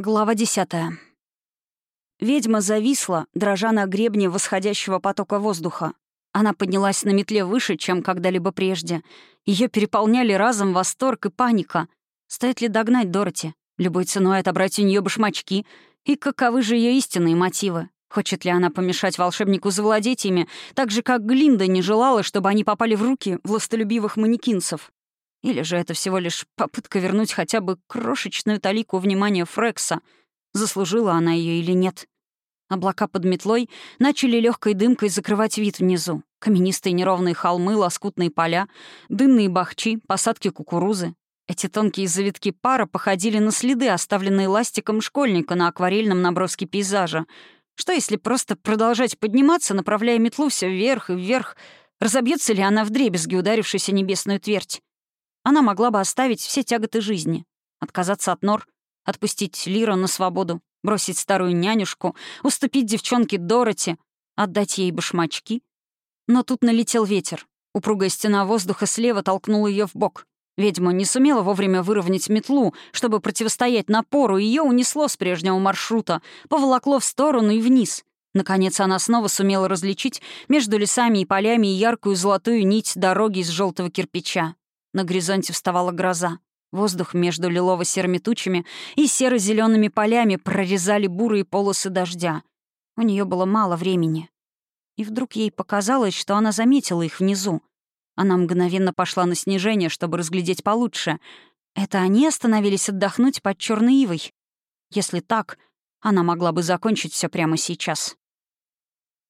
Глава десятая. Ведьма зависла, дрожа на гребне восходящего потока воздуха. Она поднялась на метле выше, чем когда-либо прежде. Ее переполняли разом восторг и паника. Стоит ли догнать Дороти? Любой ценой отобрать у нее башмачки? И каковы же ее истинные мотивы? Хочет ли она помешать волшебнику завладеть ими, так же, как Глинда не желала, чтобы они попали в руки властолюбивых манекинцев? Или же это всего лишь попытка вернуть хотя бы крошечную талику внимания Фрекса? Заслужила она ее или нет? Облака под метлой начали легкой дымкой закрывать вид внизу. Каменистые неровные холмы, лоскутные поля, дымные бахчи, посадки кукурузы. Эти тонкие завитки пара походили на следы, оставленные ластиком школьника на акварельном наброске пейзажа. Что если просто продолжать подниматься, направляя метлу все вверх и вверх? Разобьется ли она вдребезги, ударившись о небесную твердь? Она могла бы оставить все тяготы жизни, отказаться от нор, отпустить Лира на свободу, бросить старую нянюшку, уступить девчонке Дороти, отдать ей башмачки. Но тут налетел ветер. Упругая стена воздуха слева толкнула ее в бок. Ведьма не сумела вовремя выровнять метлу, чтобы противостоять напору, ее унесло с прежнего маршрута, поволокло в сторону и вниз. Наконец она снова сумела различить между лесами и полями яркую золотую нить дороги из желтого кирпича. На горизонте вставала гроза. Воздух между лилово-серыми тучами и серо зелеными полями прорезали бурые полосы дождя. У нее было мало времени. И вдруг ей показалось, что она заметила их внизу. Она мгновенно пошла на снижение, чтобы разглядеть получше. Это они остановились отдохнуть под черной ивой. Если так, она могла бы закончить все прямо сейчас.